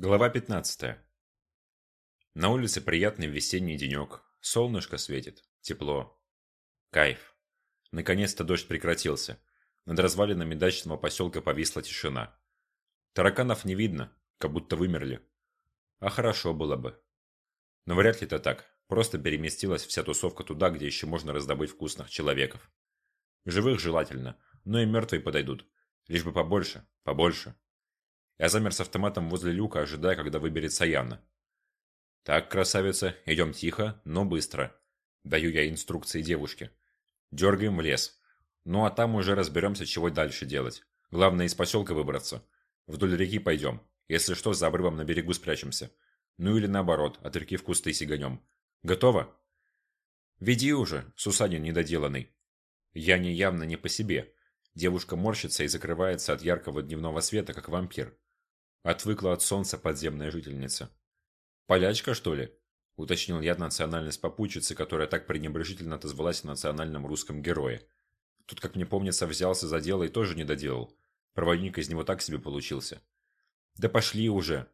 Глава 15. На улице приятный весенний денек. Солнышко светит. Тепло. Кайф. Наконец-то дождь прекратился. Над развалинами дачного поселка повисла тишина. Тараканов не видно, как будто вымерли. А хорошо было бы. Но вряд ли это так. Просто переместилась вся тусовка туда, где еще можно раздобыть вкусных человеков. Живых желательно, но и мертвые подойдут. Лишь бы побольше, побольше. Я замер с автоматом возле люка, ожидая, когда выберется Яна. «Так, красавица, идем тихо, но быстро». Даю я инструкции девушке. «Дергаем в лес. Ну а там уже разберемся, чего дальше делать. Главное, из поселка выбраться. Вдоль реки пойдем. Если что, за обрывом на берегу спрячемся. Ну или наоборот, от реки в кусты сиганем. Готово?» «Веди уже, Сусанин недоделанный». Я не явно не по себе. Девушка морщится и закрывается от яркого дневного света, как вампир. Отвыкла от солнца подземная жительница. «Полячка, что ли?» – уточнил я национальность попутчицы, которая так пренебрежительно отозвалась о национальном русском герое. Тут, как мне помнится, взялся за дело и тоже не доделал. Проводник из него так себе получился. «Да пошли уже!»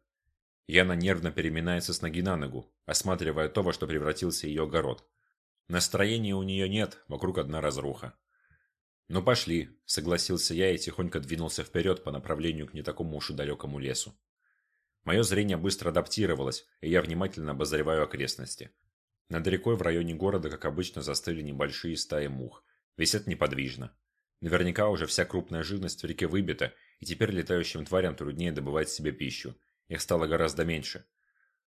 Яна нервно переминается с ноги на ногу, осматривая то, во что превратился ее огород. Настроения у нее нет, вокруг одна разруха. «Ну пошли», – согласился я и тихонько двинулся вперед по направлению к не такому уж и далекому лесу. Мое зрение быстро адаптировалось, и я внимательно обозреваю окрестности. Над рекой в районе города, как обычно, застыли небольшие стаи мух. Висят неподвижно. Наверняка уже вся крупная живность в реке выбита, и теперь летающим тварям труднее добывать себе пищу. Их стало гораздо меньше.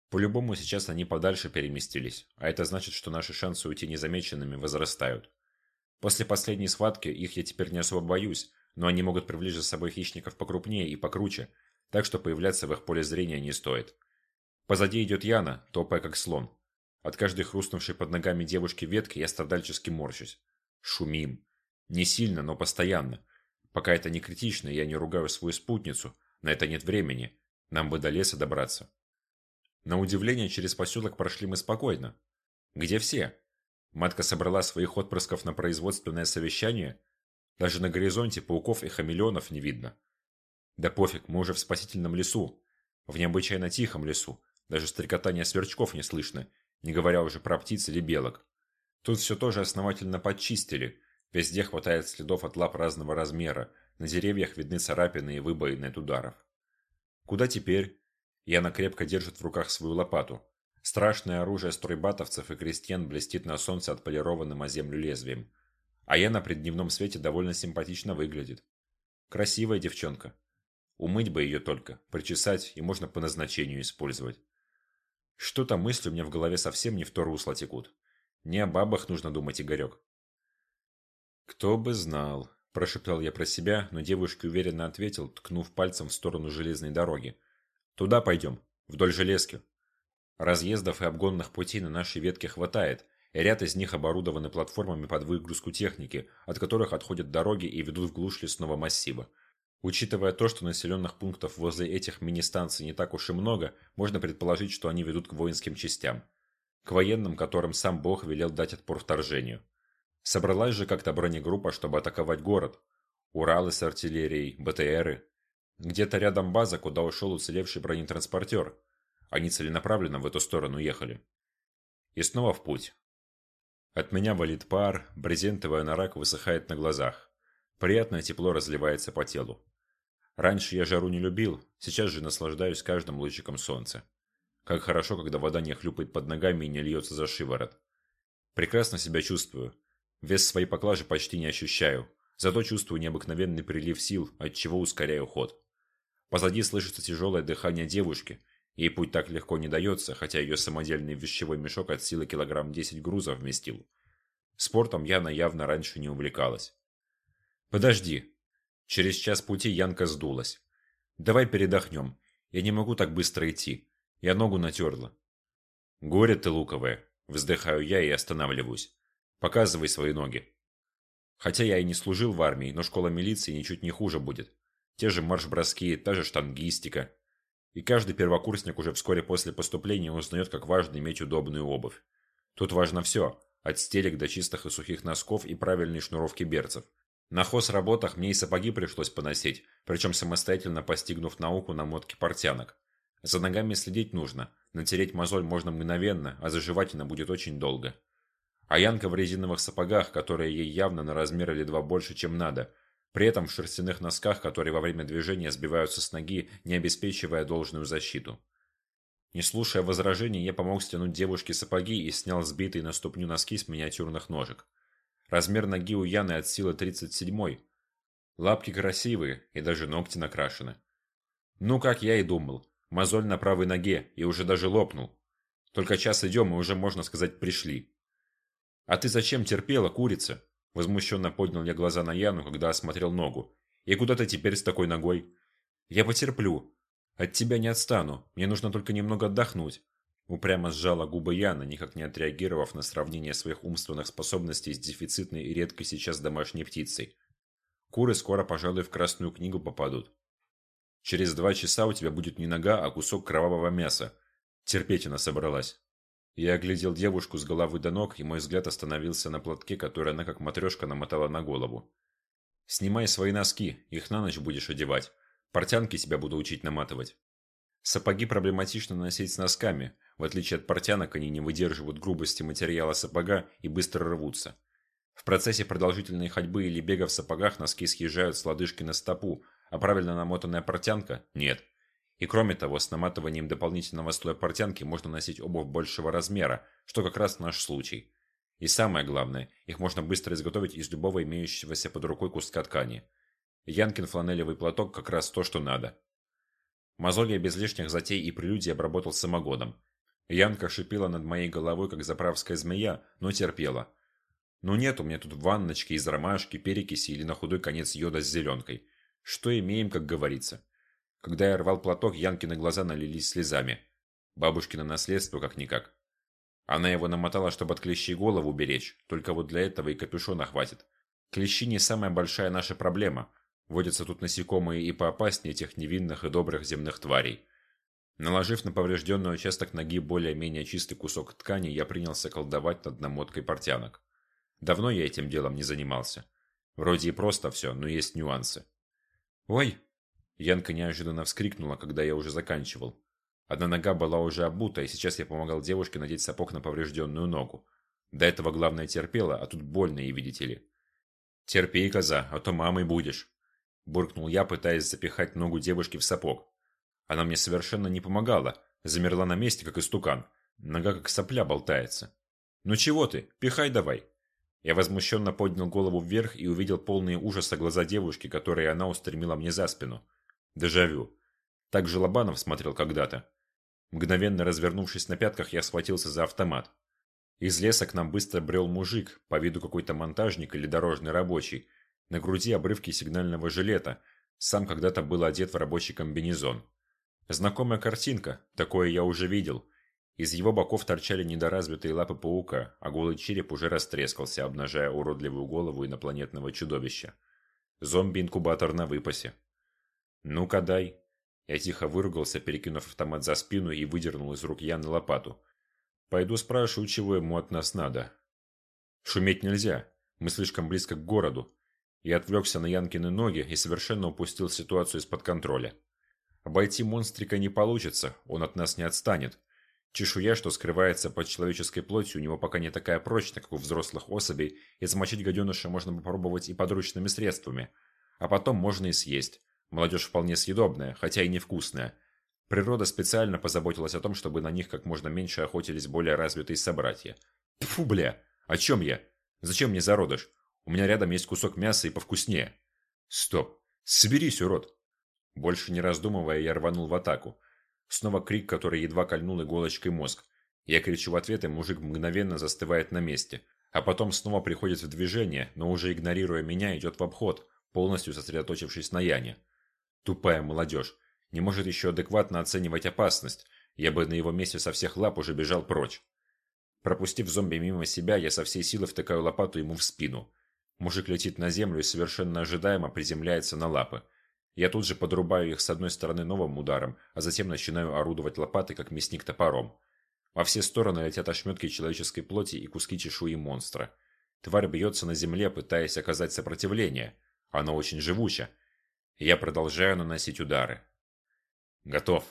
По-любому сейчас они подальше переместились, а это значит, что наши шансы уйти незамеченными возрастают. После последней схватки их я теперь не особо боюсь, но они могут привлечь за собой хищников покрупнее и покруче, так что появляться в их поле зрения не стоит. Позади идет Яна, топая как слон. От каждой хрустнувшей под ногами девушки ветки я страдальчески морщусь. Шумим. Не сильно, но постоянно. Пока это не критично, я не ругаю свою спутницу, на это нет времени. Нам бы до леса добраться. На удивление, через поселок прошли мы спокойно. Где все? Матка собрала своих отпрысков на производственное совещание. Даже на горизонте пауков и хамелеонов не видно. Да пофиг, мы уже в спасительном лесу. В необычайно тихом лесу. Даже стрекотания сверчков не слышно, не говоря уже про птиц или белок. Тут все тоже основательно подчистили. Везде хватает следов от лап разного размера. На деревьях видны царапины и выбоины от ударов. Куда теперь? Яна крепко держит в руках свою лопату. Страшное оружие стройбатовцев и крестьян блестит на солнце отполированным о землю лезвием. А я на преддневном свете довольно симпатично выглядит. Красивая девчонка. Умыть бы ее только, причесать и можно по назначению использовать. Что-то мысли у меня в голове совсем не в то русло текут. Не о бабах нужно думать, Игорек. «Кто бы знал», – прошептал я про себя, но девушка уверенно ответил, ткнув пальцем в сторону железной дороги. «Туда пойдем, вдоль железки». Разъездов и обгонных путей на нашей ветке хватает, и ряд из них оборудованы платформами под выгрузку техники, от которых отходят дороги и ведут в глушь лесного массива. Учитывая то, что населенных пунктов возле этих мини-станций не так уж и много, можно предположить, что они ведут к воинским частям. К военным, которым сам Бог велел дать отпор вторжению. Собралась же как-то бронегруппа, чтобы атаковать город. Уралы с артиллерией, БТРы. Где-то рядом база, куда ушел уцелевший бронетранспортер. Они целенаправленно в эту сторону ехали. И снова в путь. От меня валит пар, брезентовый анорак высыхает на глазах. Приятное тепло разливается по телу. Раньше я жару не любил, сейчас же наслаждаюсь каждым лучиком солнца. Как хорошо, когда вода не хлюпает под ногами и не льется за шиворот. Прекрасно себя чувствую. Вес своей поклажи почти не ощущаю. Зато чувствую необыкновенный прилив сил, от чего ускоряю ход. Позади слышится тяжелое дыхание девушки, Ей путь так легко не дается, хотя ее самодельный вещевой мешок от силы килограмм 10 груза вместил. Спортом Яна явно раньше не увлекалась. «Подожди». Через час пути Янка сдулась. «Давай передохнем. Я не могу так быстро идти. Я ногу натерла». «Горе ты луковое». Вздыхаю я и останавливаюсь. «Показывай свои ноги». Хотя я и не служил в армии, но школа милиции ничуть не хуже будет. Те же марш-броски, та же штангистика. И каждый первокурсник уже вскоре после поступления узнает, как важно иметь удобную обувь. Тут важно все, от стелек до чистых и сухих носков и правильной шнуровки берцев. На хозработах мне и сапоги пришлось поносить, причем самостоятельно постигнув науку намотки портянок. За ногами следить нужно. Натереть мозоль можно мгновенно, а заживать она будет очень долго. А Янка в резиновых сапогах, которые ей явно на размер или два больше, чем надо. При этом в шерстяных носках, которые во время движения сбиваются с ноги, не обеспечивая должную защиту. Не слушая возражений, я помог стянуть девушке сапоги и снял сбитые на ступню носки с миниатюрных ножек. Размер ноги у Яны от силы 37 Лапки красивые и даже ногти накрашены. Ну, как я и думал. Мозоль на правой ноге и уже даже лопнул. Только час идем и уже, можно сказать, пришли. «А ты зачем терпела, курица?» Возмущенно поднял я глаза на Яну, когда осмотрел ногу. «И куда ты теперь с такой ногой?» «Я потерплю. От тебя не отстану. Мне нужно только немного отдохнуть». Упрямо сжала губы Яна, никак не отреагировав на сравнение своих умственных способностей с дефицитной и редкой сейчас домашней птицей. Куры скоро, пожалуй, в Красную книгу попадут. Через два часа у тебя будет не нога, а кусок кровавого мяса. Терпеть она собралась. Я оглядел девушку с головы до ног, и мой взгляд остановился на платке, который она как матрешка намотала на голову. «Снимай свои носки, их на ночь будешь одевать. Портянки тебя буду учить наматывать». Сапоги проблематично носить с носками. В отличие от портянок, они не выдерживают грубости материала сапога и быстро рвутся. В процессе продолжительной ходьбы или бега в сапогах носки съезжают с лодыжки на стопу, а правильно намотанная портянка – нет. И кроме того, с наматыванием дополнительного слоя портянки можно носить обувь большего размера, что как раз наш случай. И самое главное, их можно быстро изготовить из любого имеющегося под рукой куска ткани. Янкин фланелевый платок как раз то, что надо. Мозоль я без лишних затей и прелюдий обработал самогодом. Янка шипела над моей головой, как заправская змея, но терпела. Ну нет у меня тут ванночки из ромашки, перекиси или на худой конец йода с зеленкой. Что имеем, как говорится. Когда я рвал платок, Янкины глаза налились слезами. Бабушкино наследство как-никак. Она его намотала, чтобы от клещей голову беречь, только вот для этого и капюшона хватит. Клещи не самая большая наша проблема. Водятся тут насекомые и поопаснее тех невинных и добрых земных тварей. Наложив на поврежденный участок ноги более-менее чистый кусок ткани, я принялся колдовать над намоткой портянок. Давно я этим делом не занимался. Вроде и просто все, но есть нюансы. «Ой!» Янка неожиданно вскрикнула, когда я уже заканчивал. Одна нога была уже обута, и сейчас я помогал девушке надеть сапог на поврежденную ногу. До этого главное терпела, а тут больно и видите ли. «Терпи, коза, а то мамой будешь!» Буркнул я, пытаясь запихать ногу девушки в сапог. Она мне совершенно не помогала, замерла на месте, как истукан. Нога как сопля болтается. «Ну чего ты? Пихай давай!» Я возмущенно поднял голову вверх и увидел полные ужаса глаза девушки, которые она устремила мне за спину. Дежавю. Так же Лобанов смотрел когда-то. Мгновенно развернувшись на пятках, я схватился за автомат. Из леса к нам быстро брел мужик, по виду какой-то монтажник или дорожный рабочий. На груди обрывки сигнального жилета. Сам когда-то был одет в рабочий комбинезон. Знакомая картинка, такое я уже видел. Из его боков торчали недоразвитые лапы паука, а голый череп уже растрескался, обнажая уродливую голову инопланетного чудовища. Зомби-инкубатор на выпасе. «Ну-ка дай!» Я тихо выругался, перекинув автомат за спину и выдернул из рук Яны лопату. «Пойду спрашиваю, чего ему от нас надо». «Шуметь нельзя. Мы слишком близко к городу». Я отвлекся на Янкины ноги и совершенно упустил ситуацию из-под контроля. Обойти монстрика не получится, он от нас не отстанет. Чешуя, что скрывается под человеческой плотью, у него пока не такая прочная, как у взрослых особей, и замочить гаденыша можно попробовать и подручными средствами. А потом можно и съесть. Молодежь вполне съедобная, хотя и невкусная. Природа специально позаботилась о том, чтобы на них как можно меньше охотились более развитые собратья. Фу, бля, о чем я? Зачем мне зародыш? У меня рядом есть кусок мяса и повкуснее. Стоп, соберись, урод. Больше не раздумывая, я рванул в атаку. Снова крик, который едва кольнул иголочкой мозг. Я кричу в ответ, и мужик мгновенно застывает на месте. А потом снова приходит в движение, но уже игнорируя меня, идет в обход, полностью сосредоточившись на Яне. Тупая молодежь. Не может еще адекватно оценивать опасность. Я бы на его месте со всех лап уже бежал прочь. Пропустив зомби мимо себя, я со всей силы втыкаю лопату ему в спину. Мужик летит на землю и совершенно ожидаемо приземляется на лапы. Я тут же подрубаю их с одной стороны новым ударом, а затем начинаю орудовать лопатой, как мясник топором. Во все стороны летят ошметки человеческой плоти и куски чешуи монстра. Тварь бьется на земле, пытаясь оказать сопротивление. Она очень живуча. Я продолжаю наносить удары. Готов.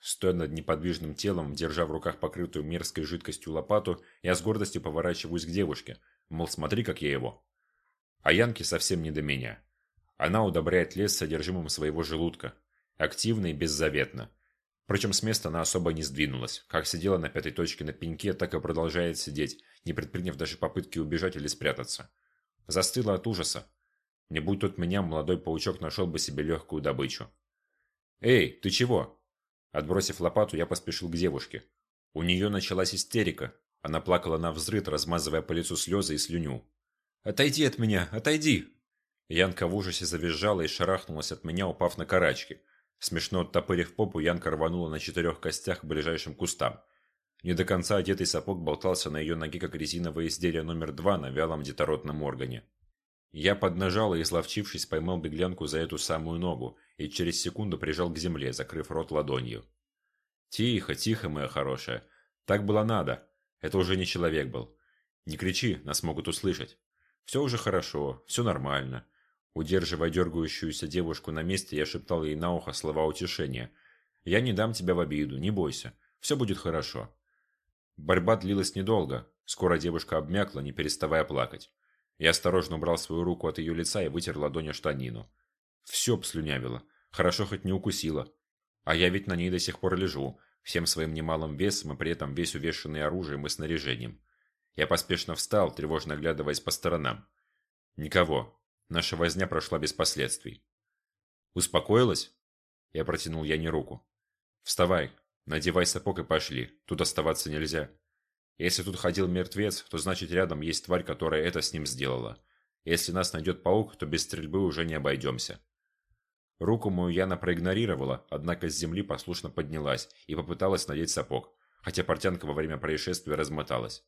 Стоя над неподвижным телом, держа в руках покрытую мерзкой жидкостью лопату, я с гордостью поворачиваюсь к девушке. Мол, смотри, как я его. А Янке совсем не до меня. Она удобряет лес содержимым своего желудка. Активно и беззаветно. Причем с места она особо не сдвинулась. Как сидела на пятой точке на пеньке, так и продолжает сидеть, не предприняв даже попытки убежать или спрятаться. Застыла от ужаса. Не будь тут меня, молодой паучок нашел бы себе легкую добычу. «Эй, ты чего?» Отбросив лопату, я поспешил к девушке. У нее началась истерика. Она плакала на взрыд, размазывая по лицу слезы и слюню. «Отойди от меня! Отойди!» Янка в ужасе завизжала и шарахнулась от меня, упав на карачки. Смешно оттопырив попу, Янка рванула на четырех костях к ближайшим кустам. Не до конца одетый сапог болтался на ее ноге, как резиновое изделие номер два на вялом детородном органе. Я поднажал и, изловчившись, поймал беглянку за эту самую ногу и через секунду прижал к земле, закрыв рот ладонью. «Тихо, тихо, моя хорошая. Так было надо. Это уже не человек был. Не кричи, нас могут услышать. Все уже хорошо, все нормально». Удерживая дергающуюся девушку на месте, я шептал ей на ухо слова утешения. «Я не дам тебя в обиду, не бойся. Все будет хорошо». Борьба длилась недолго. Скоро девушка обмякла, не переставая плакать. Я осторожно убрал свою руку от ее лица и вытер ладонью штанину. Все обслюнявило. Хорошо хоть не укусила. А я ведь на ней до сих пор лежу, всем своим немалым весом и при этом весь увешанный оружием и снаряжением. Я поспешно встал, тревожно оглядываясь по сторонам. Никого. Наша возня прошла без последствий. Успокоилась? Я протянул Яне руку. Вставай, надевай сапог и пошли. Тут оставаться нельзя. Если тут ходил мертвец, то значит рядом есть тварь, которая это с ним сделала. Если нас найдет паук, то без стрельбы уже не обойдемся. Руку мою Яна проигнорировала, однако с земли послушно поднялась и попыталась надеть сапог, хотя портянка во время происшествия размоталась.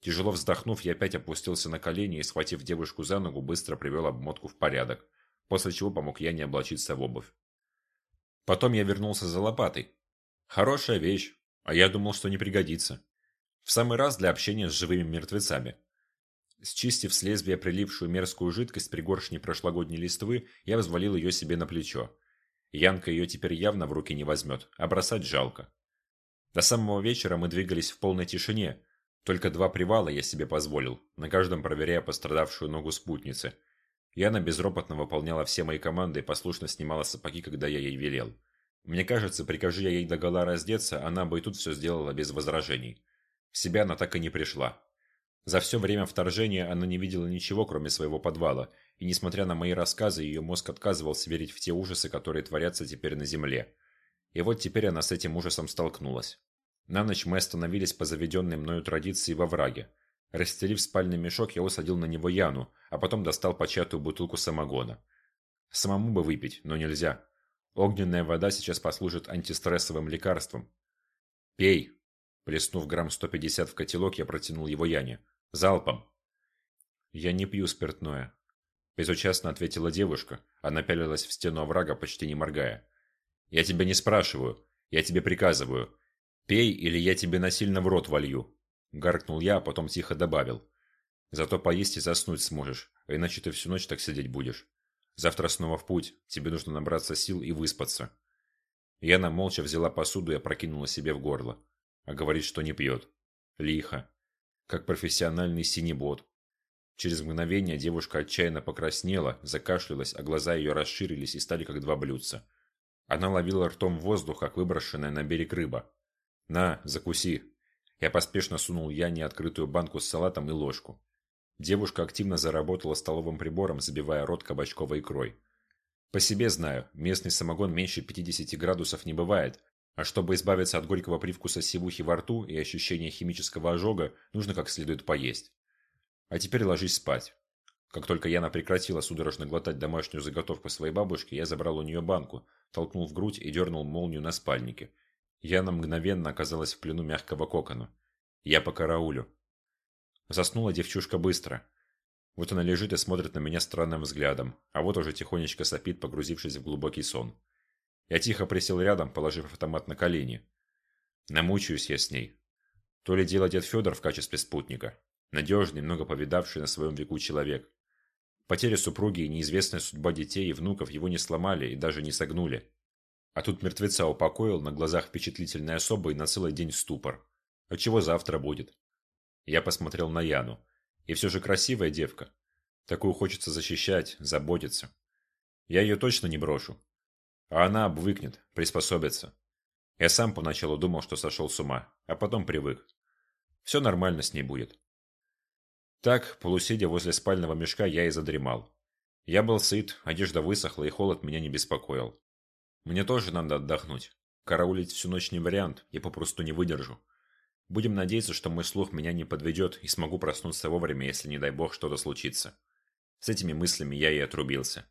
Тяжело вздохнув, я опять опустился на колени и, схватив девушку за ногу, быстро привел обмотку в порядок, после чего помог Яне облачиться в обувь. Потом я вернулся за лопатой. Хорошая вещь, а я думал, что не пригодится. В самый раз для общения с живыми мертвецами. Счистив с лезвия прилипшую мерзкую жидкость пригоршни прошлогодней листвы, я взвалил ее себе на плечо. Янка ее теперь явно в руки не возьмет, а бросать жалко. До самого вечера мы двигались в полной тишине. Только два привала я себе позволил, на каждом проверяя пострадавшую ногу спутницы. Яна безропотно выполняла все мои команды и послушно снимала сапоги, когда я ей велел. Мне кажется, прикажи я ей догола раздеться, она бы и тут все сделала без возражений. В себя она так и не пришла. За все время вторжения она не видела ничего, кроме своего подвала, и несмотря на мои рассказы, ее мозг отказывался верить в те ужасы, которые творятся теперь на земле. И вот теперь она с этим ужасом столкнулась. На ночь мы остановились по заведенной мною традиции во враге. Расстелив спальный мешок, я усадил на него Яну, а потом достал початую бутылку самогона. Самому бы выпить, но нельзя. Огненная вода сейчас послужит антистрессовым лекарством. «Пей!» Плеснув грамм 150 в котелок, я протянул его Яне. «Залпом!» «Я не пью спиртное», – безучастно ответила девушка. Она пялилась в стену оврага, почти не моргая. «Я тебя не спрашиваю. Я тебе приказываю. Пей, или я тебе насильно в рот волью!» Гаркнул я, а потом тихо добавил. «Зато поесть и заснуть сможешь, а иначе ты всю ночь так сидеть будешь. Завтра снова в путь, тебе нужно набраться сил и выспаться». Яна молча взяла посуду и опрокинула себе в горло а говорит, что не пьет. Лихо. Как профессиональный синебот. Через мгновение девушка отчаянно покраснела, закашлялась, а глаза ее расширились и стали как два блюдца. Она ловила ртом воздух, как выброшенная на берег рыба. «На, закуси!» Я поспешно сунул Яне открытую банку с салатом и ложку. Девушка активно заработала столовым прибором, забивая рот кабачковой икрой. По себе знаю, местный самогон меньше 50 градусов не бывает, а чтобы избавиться от горького привкуса сивухи во рту и ощущения химического ожога, нужно как следует поесть. А теперь ложись спать. Как только Яна прекратила судорожно глотать домашнюю заготовку своей бабушки, я забрал у нее банку, толкнул в грудь и дернул молнию на спальнике. Яна мгновенно оказалась в плену мягкого кокона. Я по караулю. Заснула девчушка быстро. Вот она лежит и смотрит на меня странным взглядом, а вот уже тихонечко сопит, погрузившись в глубокий сон. Я тихо присел рядом, положив автомат на колени. Намучаюсь я с ней. То ли дело дед Федор в качестве спутника. Надежный, много повидавший на своем веку человек. Потеря супруги и неизвестная судьба детей и внуков его не сломали и даже не согнули. А тут мертвеца упокоил на глазах впечатлительной особы и на целый день ступор. А чего завтра будет? Я посмотрел на Яну. И все же красивая девка. Такую хочется защищать, заботиться. Я ее точно не брошу. А она обвыкнет, приспособится. Я сам поначалу думал, что сошел с ума, а потом привык. Все нормально с ней будет. Так, полусидя возле спального мешка, я и задремал. Я был сыт, одежда высохла и холод меня не беспокоил. Мне тоже надо отдохнуть. Караулить всю ночь не вариант, я попросту не выдержу. Будем надеяться, что мой слух меня не подведет и смогу проснуться вовремя, если, не дай бог, что-то случится. С этими мыслями я и отрубился.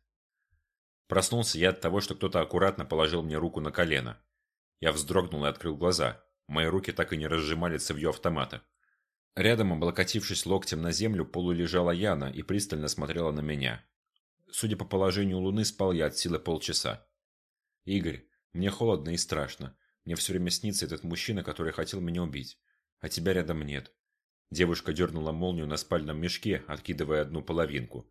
Проснулся я от того, что кто-то аккуратно положил мне руку на колено. Я вздрогнул и открыл глаза. Мои руки так и не разжимали цевьё автомата. Рядом, облокотившись локтем на землю, полулежала Яна и пристально смотрела на меня. Судя по положению луны, спал я от силы полчаса. «Игорь, мне холодно и страшно. Мне все время снится этот мужчина, который хотел меня убить. А тебя рядом нет». Девушка дернула молнию на спальном мешке, откидывая одну половинку.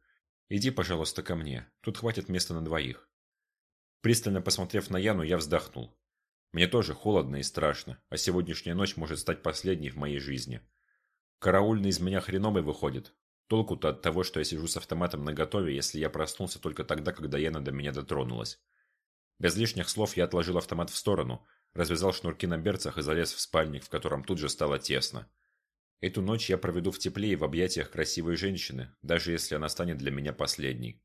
«Иди, пожалуйста, ко мне. Тут хватит места на двоих». Пристально посмотрев на Яну, я вздохнул. Мне тоже холодно и страшно, а сегодняшняя ночь может стать последней в моей жизни. Караульный из меня хреновый выходит. Толку-то от того, что я сижу с автоматом наготове, если я проснулся только тогда, когда Яна до меня дотронулась. Без лишних слов я отложил автомат в сторону, развязал шнурки на берцах и залез в спальник, в котором тут же стало тесно. Эту ночь я проведу в тепле и в объятиях красивой женщины, даже если она станет для меня последней.